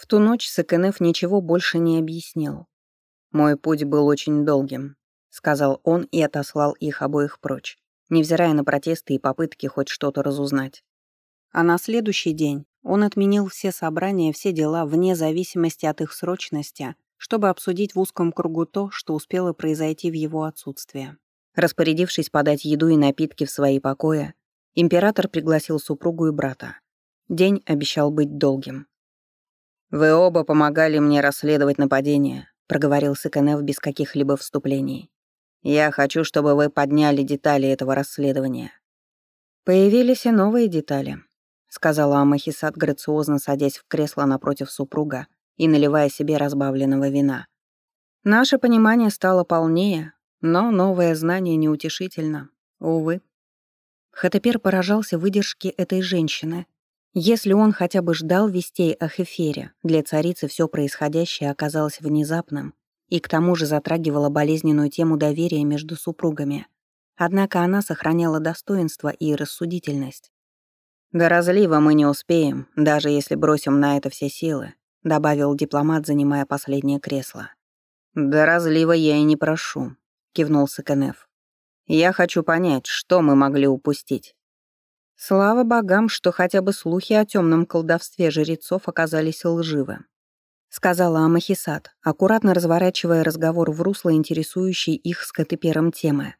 В ту ночь Сыкенеф ничего больше не объяснил. «Мой путь был очень долгим», — сказал он и отослал их обоих прочь, невзирая на протесты и попытки хоть что-то разузнать. А на следующий день он отменил все собрания, все дела, вне зависимости от их срочности, чтобы обсудить в узком кругу то, что успело произойти в его отсутствие. Распорядившись подать еду и напитки в свои покои, император пригласил супругу и брата. День обещал быть долгим. «Вы оба помогали мне расследовать нападение», — проговорил Сыкенев без каких-либо вступлений. «Я хочу, чтобы вы подняли детали этого расследования». Появились и новые детали, — сказала Амахисат, грациозно садясь в кресло напротив супруга и наливая себе разбавленного вина. Наше понимание стало полнее, но новое знание неутешительно. Увы. Хатепер поражался выдержке этой женщины. Если он хотя бы ждал вестей о Хефере, для царицы все происходящее оказалось внезапным и к тому же затрагивало болезненную тему доверия между супругами. Однако она сохраняла достоинство и рассудительность. «До разлива мы не успеем, даже если бросим на это все силы», добавил дипломат, занимая последнее кресло. «До разлива я и не прошу», — кивнул Сыкенев. «Я хочу понять, что мы могли упустить». Слава богам, что хотя бы слухи о темном колдовстве жрецов оказались лживы. Сказала Амахисат, аккуратно разворачивая разговор в русло интересующей их с Катепером темы.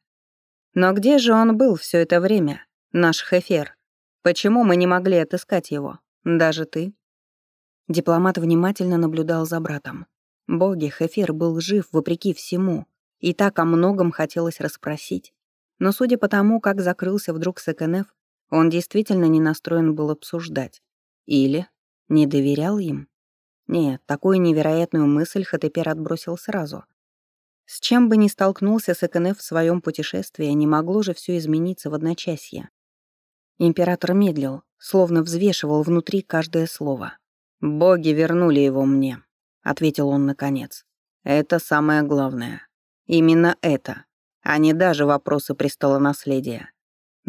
«Но где же он был все это время, наш Хефер?» Почему мы не могли отыскать его? Даже ты?» Дипломат внимательно наблюдал за братом. Боги, Хефер был жив вопреки всему, и так о многом хотелось расспросить. Но судя по тому, как закрылся вдруг СКНФ, он действительно не настроен был обсуждать. Или не доверял им? Нет, такую невероятную мысль Хатепер отбросил сразу. С чем бы ни столкнулся СКНФ в своем путешествии, не могло же все измениться в одночасье. Император медлил, словно взвешивал внутри каждое слово. «Боги вернули его мне», — ответил он наконец. «Это самое главное. Именно это, а не даже вопросы престола наследия», —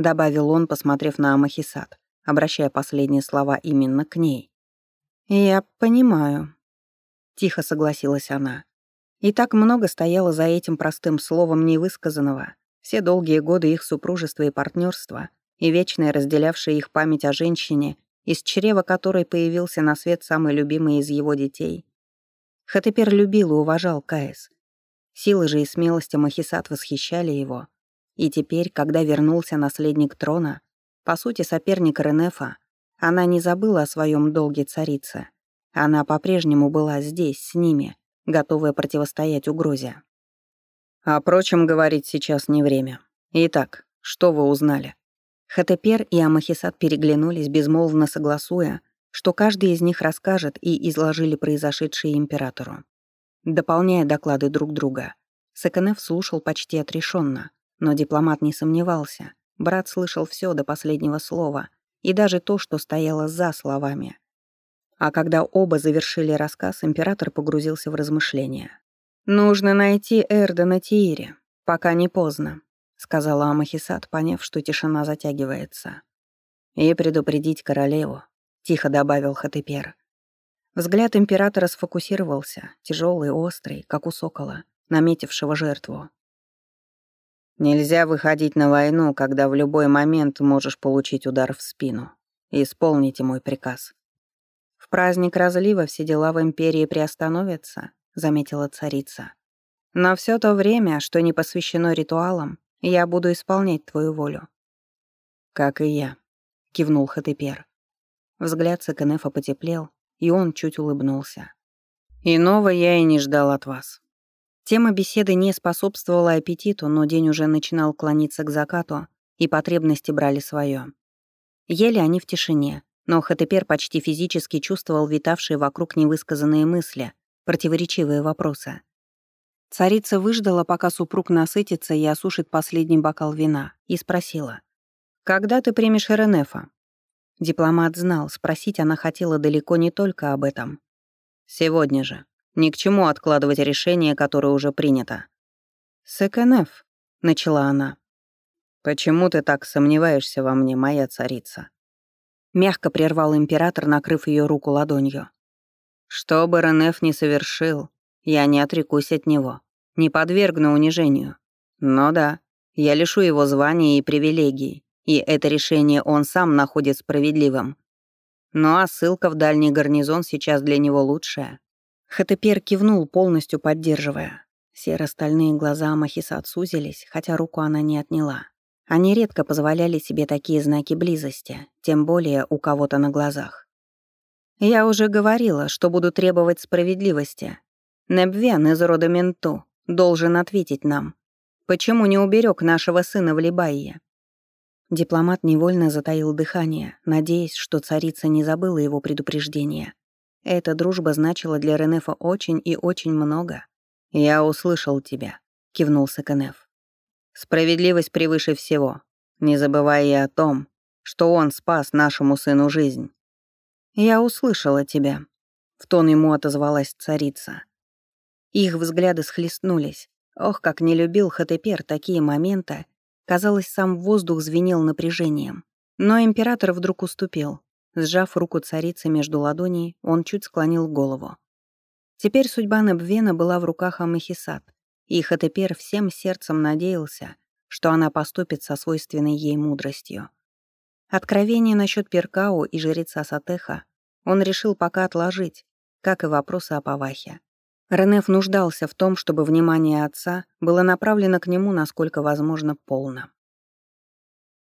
добавил он, посмотрев на Амахисат, обращая последние слова именно к ней. «Я понимаю», — тихо согласилась она. И так много стояло за этим простым словом невысказанного. Все долгие годы их супружества и партнерства — и вечная разделявшая их память о женщине, из чрева которой появился на свет самый любимый из его детей. Хатепер любил и уважал Каэс. Силы же и смелость Махисат восхищали его. И теперь, когда вернулся наследник трона, по сути соперник Ренефа, она не забыла о своем долге царицы. Она по-прежнему была здесь, с ними, готовая противостоять угрозе. О прочем говорить сейчас не время. Итак, что вы узнали? Хатепер и Амахисат переглянулись, безмолвно согласуя, что каждый из них расскажет и изложили произошедшее императору. Дополняя доклады друг друга, Саканев слушал почти отрешенно, но дипломат не сомневался. Брат слышал все до последнего слова, и даже то, что стояло за словами. А когда оба завершили рассказ, император погрузился в размышления. «Нужно найти Эрда на Тиире, пока не поздно», сказала Амахисат, поняв, что тишина затягивается. «И предупредить королеву», — тихо добавил Хатепер. Взгляд императора сфокусировался, тяжелый, острый, как у сокола, наметившего жертву. «Нельзя выходить на войну, когда в любой момент можешь получить удар в спину. Исполните мой приказ». «В праздник разлива все дела в империи приостановятся», — заметила царица. «Но все то время, что не посвящено ритуалам, я буду исполнять твою волю». «Как и я», — кивнул Хатепер. Взгляд Саканефа потеплел, и он чуть улыбнулся. «Иного я и не ждал от вас». Тема беседы не способствовала аппетиту, но день уже начинал клониться к закату, и потребности брали свое. Ели они в тишине, но Хатепер почти физически чувствовал витавшие вокруг невысказанные мысли, противоречивые вопросы. Царица выждала, пока супруг насытится и осушит последний бокал вина, и спросила. «Когда ты примешь Эренефа?» Дипломат знал, спросить она хотела далеко не только об этом. «Сегодня же. Ни к чему откладывать решение, которое уже принято». «Секенеф», — начала она. «Почему ты так сомневаешься во мне, моя царица?» Мягко прервал император, накрыв ее руку ладонью. Что бы Ренеф не совершил, я не отрекусь от него, не подвергну унижению. Но да, я лишу его звания и привилегий, и это решение он сам находит справедливым. Ну а ссылка в дальний гарнизон сейчас для него лучшая. Хатепер кивнул, полностью поддерживая. Серо-стальные глаза Махисат сузились, хотя руку она не отняла. Они редко позволяли себе такие знаки близости, тем более у кого-то на глазах. «Я уже говорила, что буду требовать справедливости. Небвен из рода Менту должен ответить нам. Почему не уберег нашего сына в Либайе?» Дипломат невольно затаил дыхание, надеясь, что царица не забыла его предупреждения. Эта дружба значила для Ренефа очень и очень много. «Я услышал тебя», — кивнул Саканеф. «Справедливость превыше всего, не забывая и о том, что он спас нашему сыну жизнь». «Я услышала тебя», — в тон ему отозвалась царица. Их взгляды схлестнулись. Ох, как не любил Хатепер такие моменты. Казалось, сам воздух звенел напряжением. Но император вдруг уступил. Сжав руку царицы между ладоней, он чуть склонил голову. Теперь судьба Небвена была в руках Амахисат, и Хатепер всем сердцем надеялся, что она поступит со свойственной ей мудростью. Откровение насчет Перкао и жреца Сатеха он решил пока отложить, как и вопросы о Павахе. Ренеф нуждался в том, чтобы внимание отца было направлено к нему насколько возможно полно.